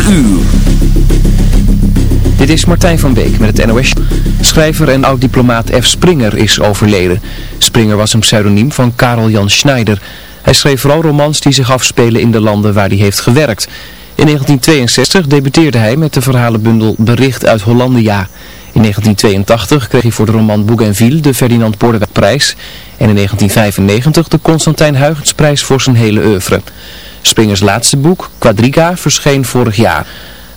4 uur. Dit is Martijn van Beek met het NOS. Schrijver en oud-diplomaat F. Springer is overleden. Springer was een pseudoniem van Karel Jan Schneider. Hij schreef vooral romans die zich afspelen in de landen waar hij heeft gewerkt. In 1962 debuteerde hij met de verhalenbundel Bericht uit Hollandia. In 1982 kreeg hij voor de roman Bougainville de Ferdinand Bordewijkprijs. En in 1995 de Constantijn Huygensprijs voor zijn hele oeuvre. Springers laatste boek, Quadriga, verscheen vorig jaar.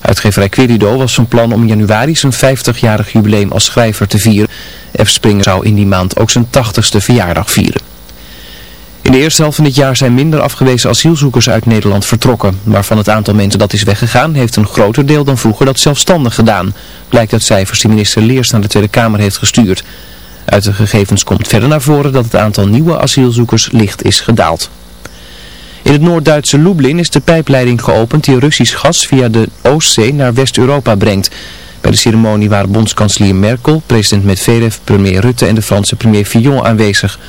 Uitgeverij Querido was van plan om in januari zijn 50-jarig jubileum als schrijver te vieren. F. Springer zou in die maand ook zijn 80ste verjaardag vieren. In de eerste helft van dit jaar zijn minder afgewezen asielzoekers uit Nederland vertrokken. Maar van het aantal mensen dat is weggegaan heeft een groter deel dan vroeger dat zelfstandig gedaan. Blijkt uit cijfers die minister Leers naar de Tweede Kamer heeft gestuurd. Uit de gegevens komt verder naar voren dat het aantal nieuwe asielzoekers licht is gedaald. In het Noord-Duitse Lublin is de pijpleiding geopend die Russisch gas via de Oostzee naar West-Europa brengt. Bij de ceremonie waren bondskanselier Merkel, president Medvedev, premier Rutte en de Franse premier Fillon aanwezig.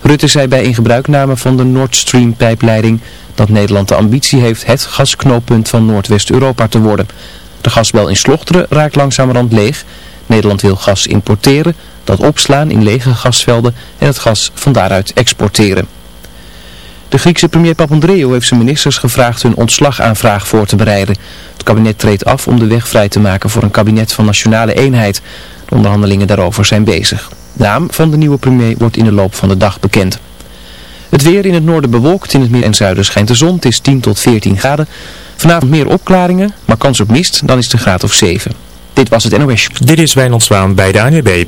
Rutte zei bij ingebruikname van de Nord Stream pijpleiding dat Nederland de ambitie heeft het gasknooppunt van Noordwest-Europa te worden. De gasbel in Slochteren raakt langzamerhand leeg. Nederland wil gas importeren, dat opslaan in lege gasvelden en het gas van daaruit exporteren. De Griekse premier Papandreou heeft zijn ministers gevraagd hun ontslagaanvraag voor te bereiden. Het kabinet treedt af om de weg vrij te maken voor een kabinet van nationale eenheid. De onderhandelingen daarover zijn bezig. De naam van de nieuwe premier wordt in de loop van de dag bekend. Het weer in het noorden bewolkt, in het midden en zuiden schijnt de zon. Het is 10 tot 14 graden. Vanavond meer opklaringen, maar kans op mist, dan is het een graad of 7. Dit was het NOS. Dit is Wijnand bij de ANWB.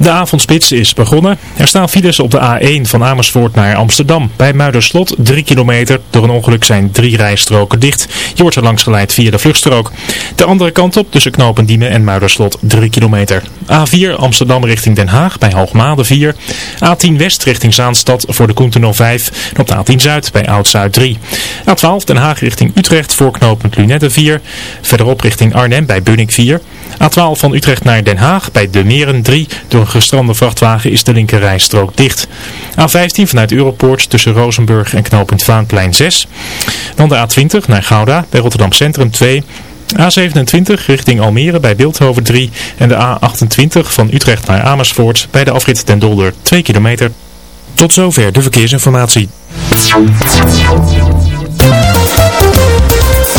De avondspits is begonnen. Er staan files op de A1 van Amersfoort naar Amsterdam. Bij Muiderslot 3 kilometer. Door een ongeluk zijn drie rijstroken dicht. Je wordt er langs geleid via de vluchtstrook. De andere kant op tussen Knopendiemen en Muiderslot 3 kilometer. A4 Amsterdam richting Den Haag bij Hoogmade 4. A10 West richting Zaanstad voor de Koentunnel 5. En op de A10 Zuid bij Oud-Zuid 3. A12 Den Haag richting Utrecht voor knooppunt Lunette 4. Verderop richting Arnhem bij Bunnik 4. A12 van Utrecht naar Den Haag bij De Meren 3. Door gestrande vrachtwagen is de linkerrijstrook dicht. A15 vanuit Europoort tussen Rozenburg en knooppunt Vaanplein 6. Dan de A20 naar Gouda bij Rotterdam Centrum 2. A27 richting Almere bij Beeldhoven 3 en de A28 van Utrecht naar Amersfoort bij de afrit Den Dolder 2 kilometer. Tot zover de verkeersinformatie.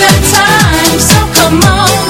that time So come on, get on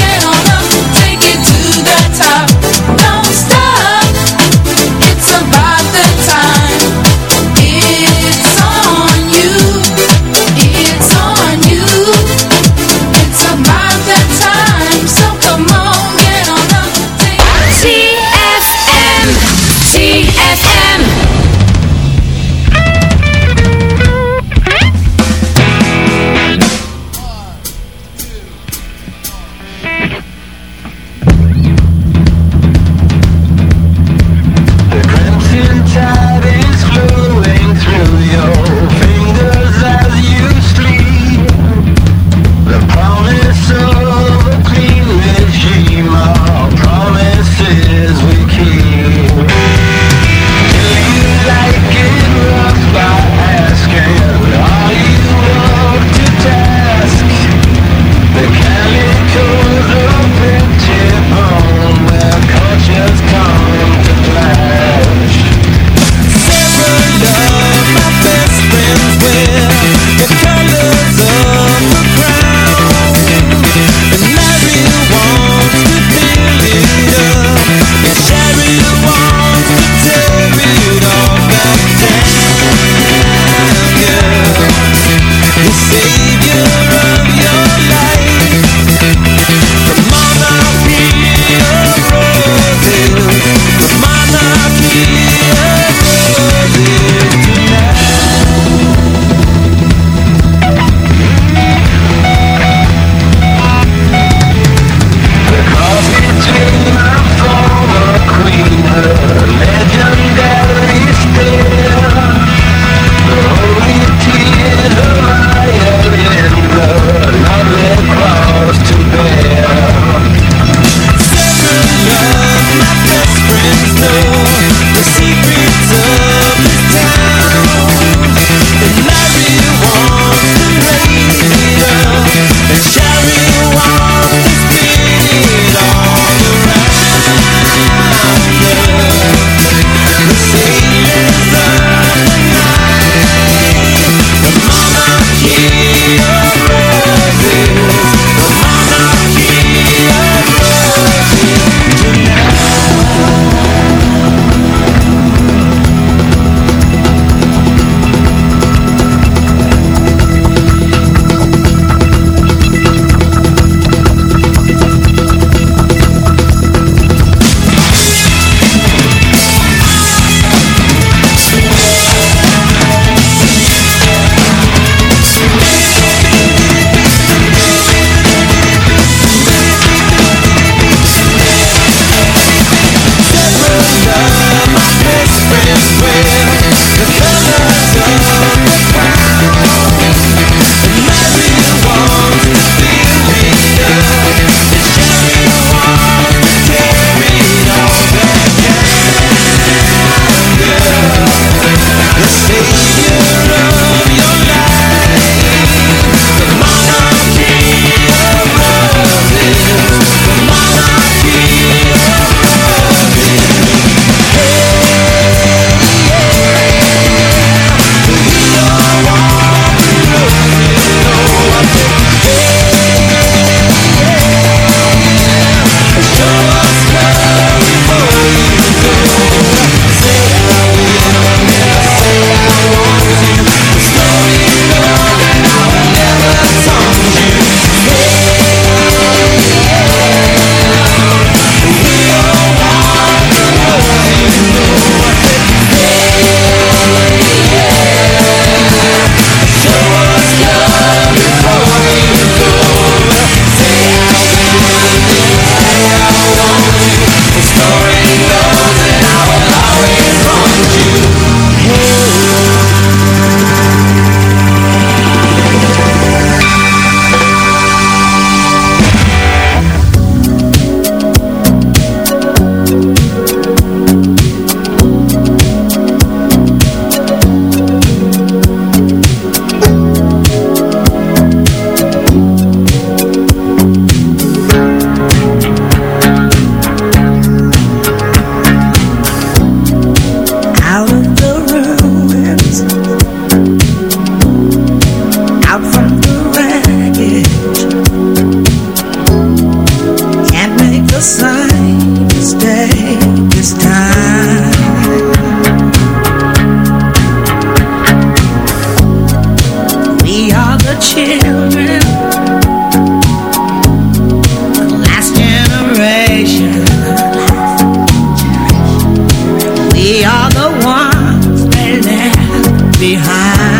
behind.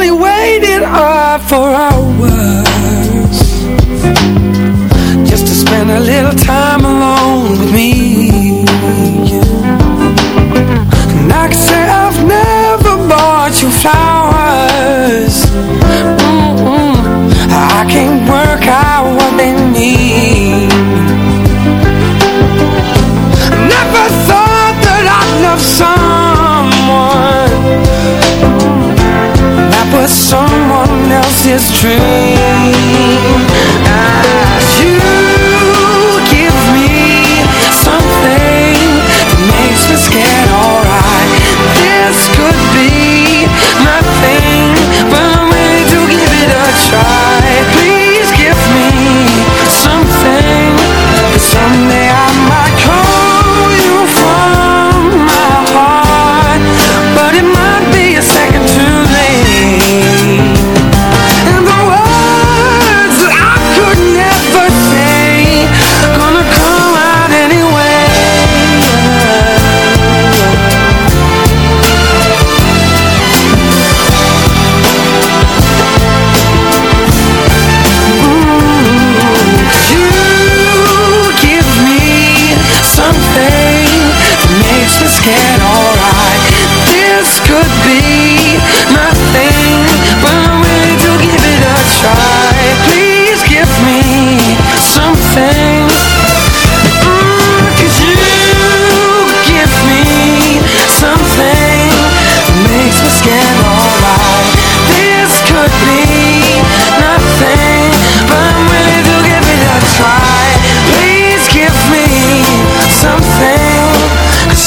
only waited up for hours Just to spend a little time alone with me. And I can say I've never bought you flowers. this dream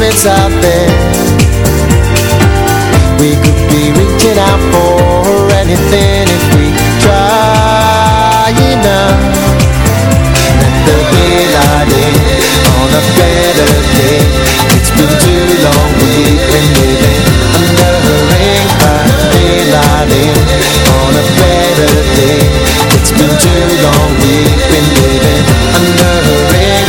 limits out there. We could be reaching out for anything if we try enough. Let the daylight in on a better day. It's been too long we've been living under a rain. Cloud Daylight in on a better day. It's been too long we've been living under a rain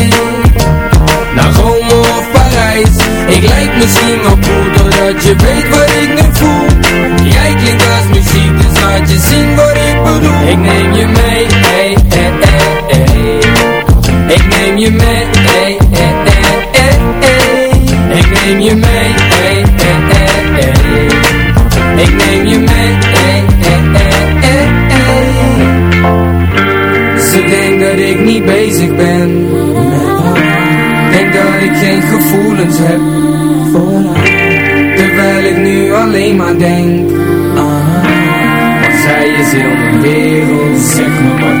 misschien wel cool Doordat je weet wat ik nu voel Jij klinkt als muziek Dus laat je zien wat ik bedoel Ik neem je mee hey, hey, hey, hey. Ik neem je mee hey, hey, hey, hey. Ik neem je mee hey, hey, hey. Ik neem je mee hey, hey, hey. Ze denkt dat ik niet bezig ben Denk dat ik geen gevoelens heb alleen maar denk haar Want zij is heel mijn wereld. Zeg me wat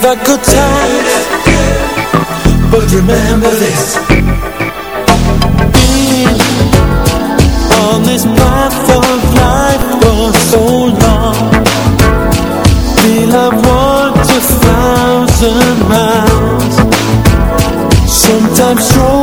had good times, but remember this. Being on this path of life for so long, we'll have walked a thousand miles. Sometimes stroll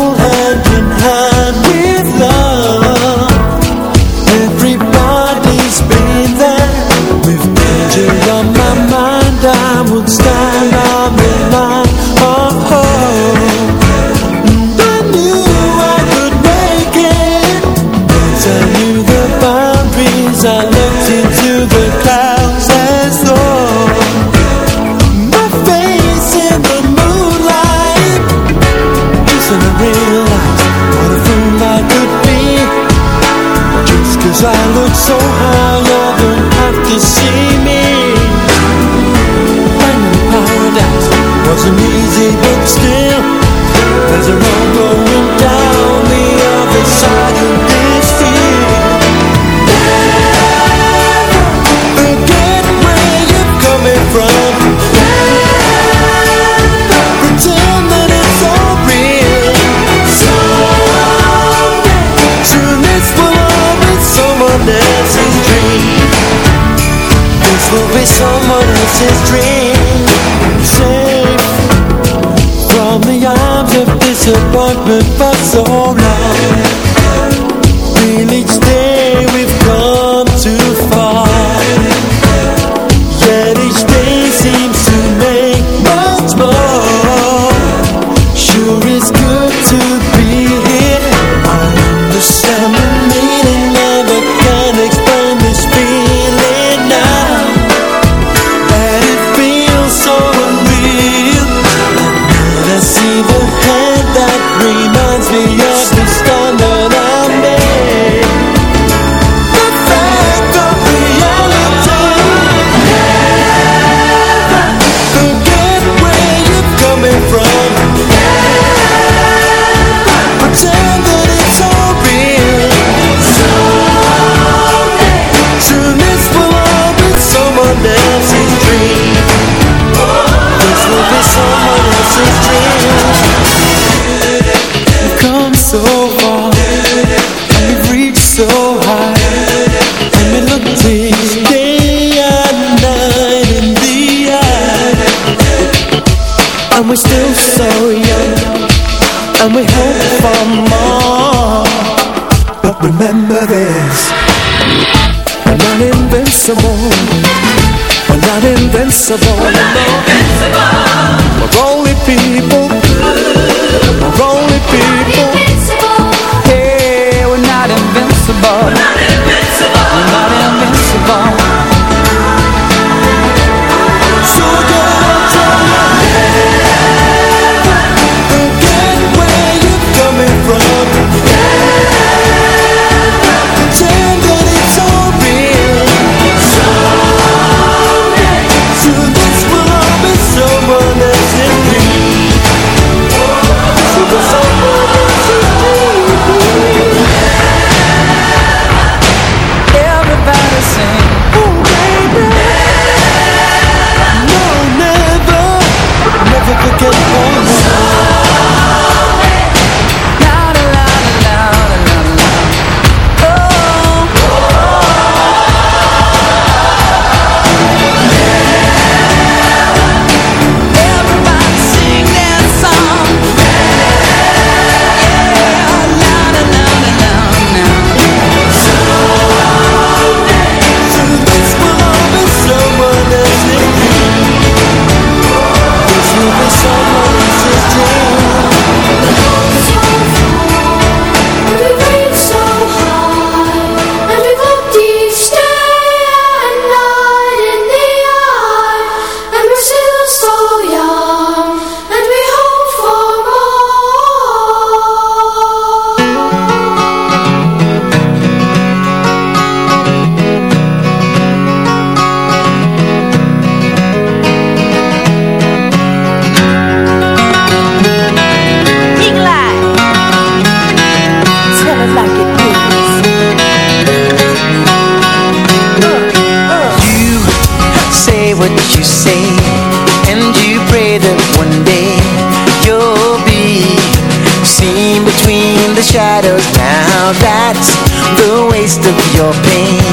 of your pain.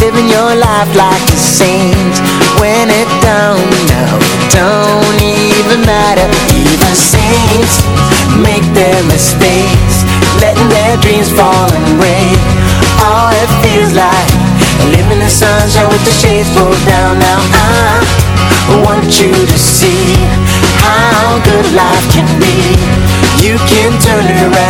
Living your life like a saint. When it don't, no, don't even matter. Even saints make their mistakes. Letting their dreams fall and break. All it feels like Living the sunshine with the shades pulled down. Now I want you to see How good life can be. You can turn it around.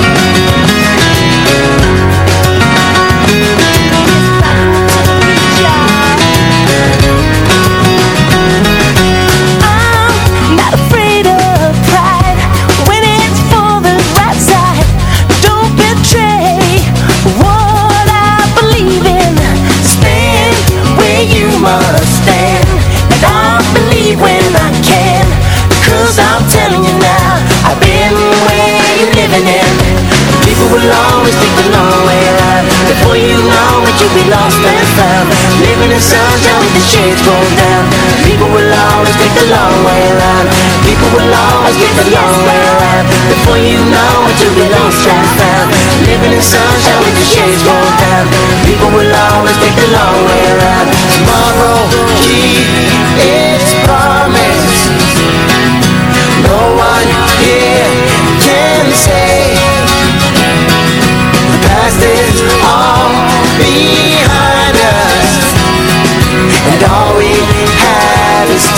long way Before you know it you'll be lost and found. Living in sunshine with the shades down People will always take the long way around. People will always take the long way around. Before you know it you'll be lost and found. Living in sunshine with the shades down People will always take the long way around. Tomorrow, its promise No one here can say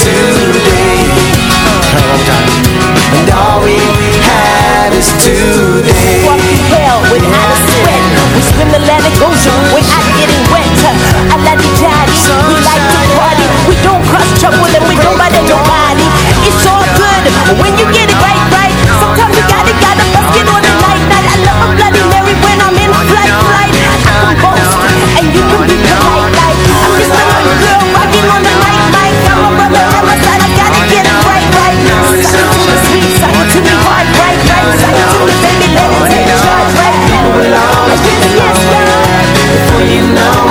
have is today And all we have is today through hell without a sweat. We swim the Atlantic getting wet. I like